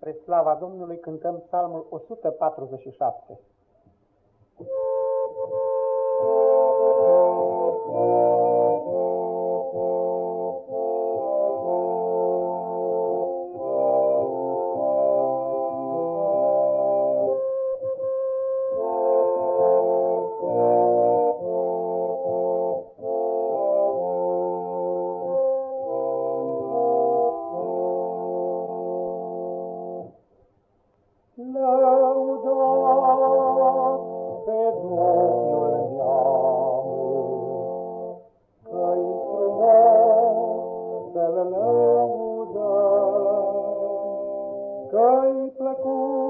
Spre slava Domnului cântăm psalmul 147. plăcut.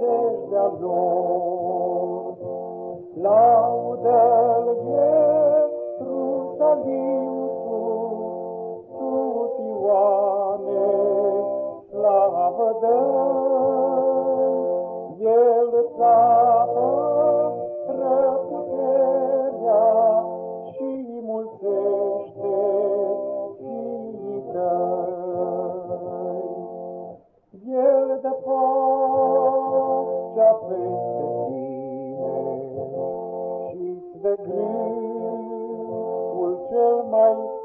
nădejdea lor. Laudă-L de greul cel mai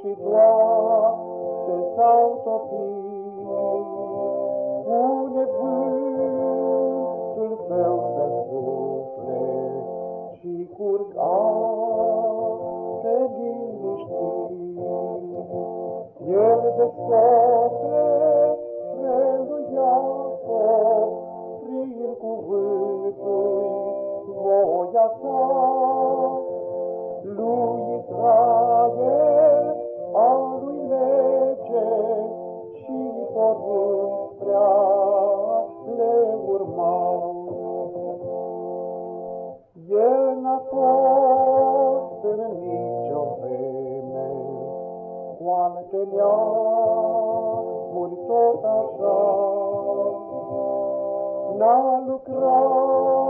și toate s-au topit cu nevânt. Cu alte neamuri tot așa. N-a lucrat